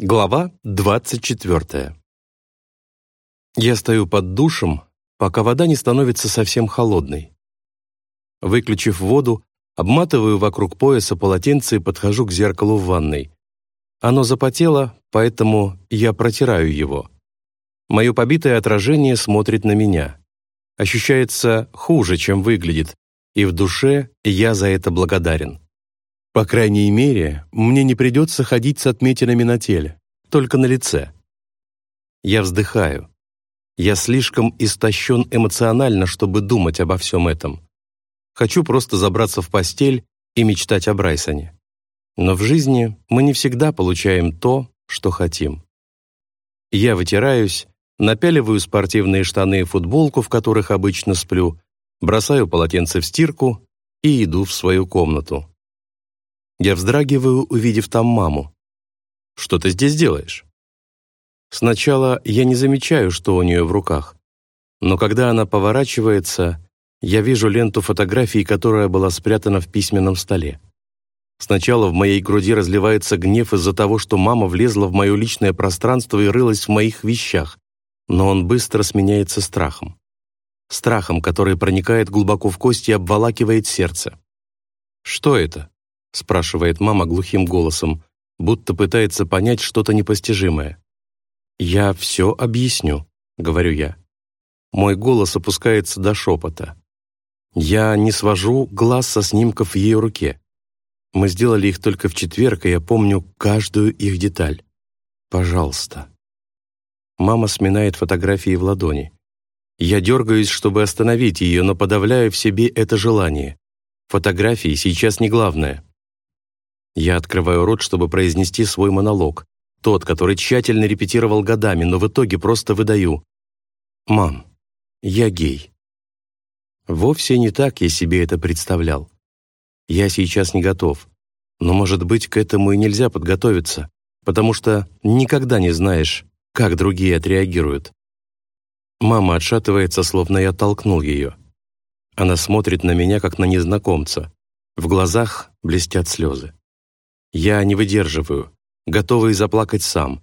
Глава 24. Я стою под душем, пока вода не становится совсем холодной. Выключив воду, обматываю вокруг пояса полотенце и подхожу к зеркалу в ванной. Оно запотело, поэтому я протираю его. Мое побитое отражение смотрит на меня. Ощущается хуже, чем выглядит, и в душе я за это благодарен. По крайней мере, мне не придется ходить с отметинами на теле, только на лице. Я вздыхаю. Я слишком истощен эмоционально, чтобы думать обо всем этом. Хочу просто забраться в постель и мечтать о Брайсоне. Но в жизни мы не всегда получаем то, что хотим. Я вытираюсь, напяливаю спортивные штаны и футболку, в которых обычно сплю, бросаю полотенце в стирку и иду в свою комнату. Я вздрагиваю, увидев там маму. «Что ты здесь делаешь?» Сначала я не замечаю, что у нее в руках. Но когда она поворачивается, я вижу ленту фотографий, которая была спрятана в письменном столе. Сначала в моей груди разливается гнев из-за того, что мама влезла в мое личное пространство и рылась в моих вещах, но он быстро сменяется страхом. Страхом, который проникает глубоко в кости и обволакивает сердце. Что это? Спрашивает мама глухим голосом, будто пытается понять что-то непостижимое. «Я все объясню», — говорю я. Мой голос опускается до шепота. Я не свожу глаз со снимков в ее руке. Мы сделали их только в четверг, и я помню каждую их деталь. Пожалуйста. Мама сминает фотографии в ладони. Я дергаюсь, чтобы остановить ее, но подавляю в себе это желание. Фотографии сейчас не главное. Я открываю рот, чтобы произнести свой монолог, тот, который тщательно репетировал годами, но в итоге просто выдаю. «Мам, я гей». Вовсе не так я себе это представлял. Я сейчас не готов. Но, может быть, к этому и нельзя подготовиться, потому что никогда не знаешь, как другие отреагируют. Мама отшатывается, словно я толкнул ее. Она смотрит на меня, как на незнакомца. В глазах блестят слезы. Я не выдерживаю, готовый заплакать сам.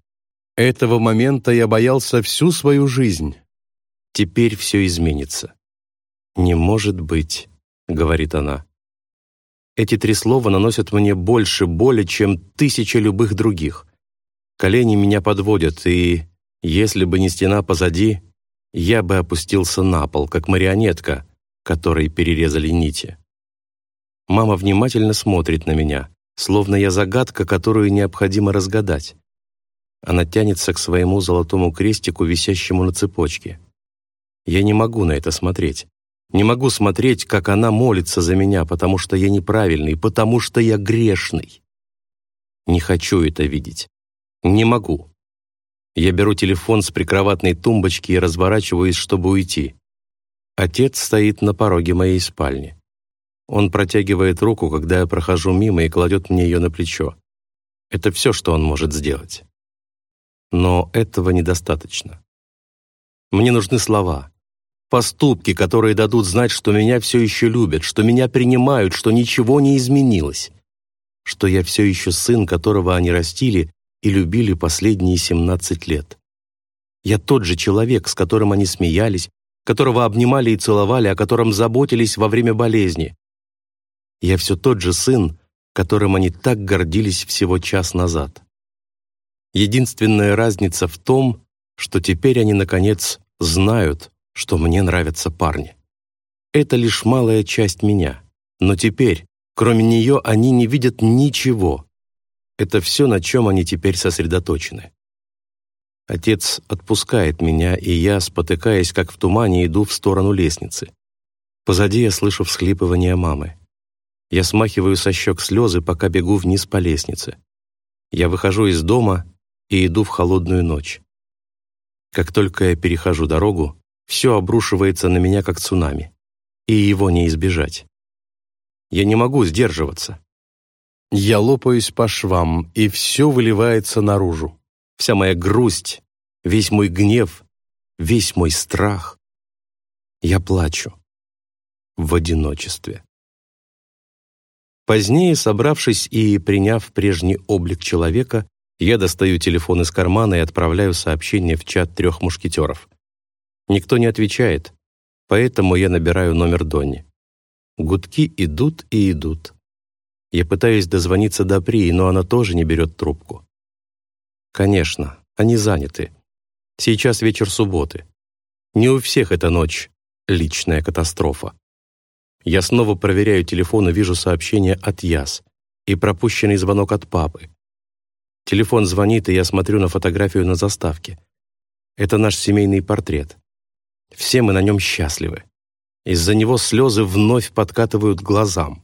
Этого момента я боялся всю свою жизнь. Теперь все изменится. «Не может быть», — говорит она. Эти три слова наносят мне больше боли, чем тысяча любых других. Колени меня подводят, и, если бы не стена позади, я бы опустился на пол, как марионетка, которой перерезали нити. Мама внимательно смотрит на меня словно я загадка, которую необходимо разгадать. Она тянется к своему золотому крестику, висящему на цепочке. Я не могу на это смотреть. Не могу смотреть, как она молится за меня, потому что я неправильный, потому что я грешный. Не хочу это видеть. Не могу. Я беру телефон с прикроватной тумбочки и разворачиваюсь, чтобы уйти. Отец стоит на пороге моей спальни. Он протягивает руку, когда я прохожу мимо и кладет мне ее на плечо. Это все, что он может сделать. Но этого недостаточно. Мне нужны слова. Поступки, которые дадут знать, что меня все еще любят, что меня принимают, что ничего не изменилось, что я все еще сын, которого они растили и любили последние 17 лет. Я тот же человек, с которым они смеялись, которого обнимали и целовали, о котором заботились во время болезни, я все тот же сын, которым они так гордились всего час назад. Единственная разница в том, что теперь они, наконец, знают, что мне нравятся парни. Это лишь малая часть меня, но теперь, кроме нее, они не видят ничего. Это все, на чем они теперь сосредоточены. Отец отпускает меня, и я, спотыкаясь, как в тумане, иду в сторону лестницы. Позади я слышу всхлипывание мамы. Я смахиваю со щек слезы, пока бегу вниз по лестнице. Я выхожу из дома и иду в холодную ночь. Как только я перехожу дорогу, все обрушивается на меня, как цунами, и его не избежать. Я не могу сдерживаться. Я лопаюсь по швам, и все выливается наружу. Вся моя грусть, весь мой гнев, весь мой страх. Я плачу в одиночестве. Позднее, собравшись и приняв прежний облик человека, Я достаю телефон из кармана и отправляю сообщение в чат трех мушкетеров. Никто не отвечает, поэтому я набираю номер Донни. Гудки идут и идут. Я пытаюсь дозвониться до Прии, но она тоже не берет трубку. Конечно, они заняты. Сейчас вечер субботы. Не у всех эта ночь личная катастрофа. Я снова проверяю телефон и вижу сообщение от Яс и пропущенный звонок от папы. Телефон звонит, и я смотрю на фотографию на заставке. Это наш семейный портрет. Все мы на нем счастливы. Из-за него слезы вновь подкатывают глазам.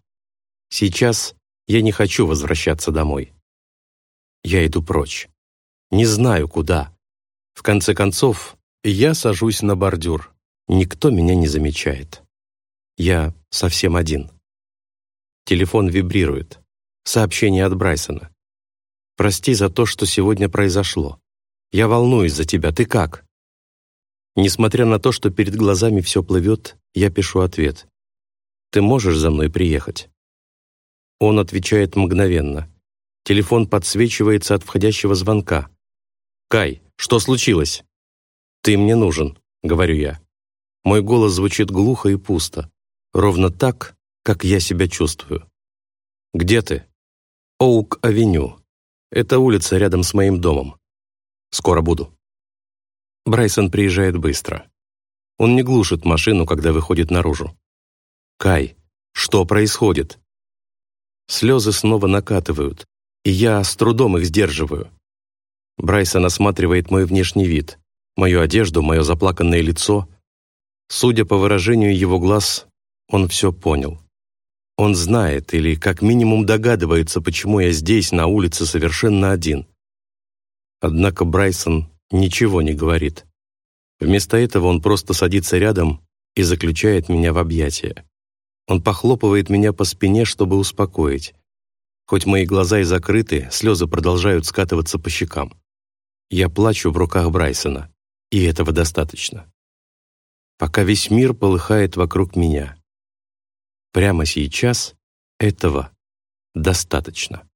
Сейчас я не хочу возвращаться домой. Я иду прочь. Не знаю, куда. В конце концов, я сажусь на бордюр. Никто меня не замечает. Я совсем один. Телефон вибрирует. Сообщение от Брайсона. «Прости за то, что сегодня произошло. Я волнуюсь за тебя. Ты как?» Несмотря на то, что перед глазами все плывет, я пишу ответ. «Ты можешь за мной приехать?» Он отвечает мгновенно. Телефон подсвечивается от входящего звонка. «Кай, что случилось?» «Ты мне нужен», — говорю я. Мой голос звучит глухо и пусто. Ровно так, как я себя чувствую. «Где ты?» «Оук-авеню. Это улица рядом с моим домом. Скоро буду». Брайсон приезжает быстро. Он не глушит машину, когда выходит наружу. «Кай, что происходит?» Слезы снова накатывают, и я с трудом их сдерживаю. Брайсон осматривает мой внешний вид, мою одежду, мое заплаканное лицо. Судя по выражению его глаз, он все понял. Он знает или как минимум догадывается, почему я здесь, на улице, совершенно один. Однако Брайсон ничего не говорит. Вместо этого он просто садится рядом и заключает меня в объятия. Он похлопывает меня по спине, чтобы успокоить. Хоть мои глаза и закрыты, слезы продолжают скатываться по щекам. Я плачу в руках Брайсона, и этого достаточно. Пока весь мир полыхает вокруг меня. Прямо сейчас этого достаточно.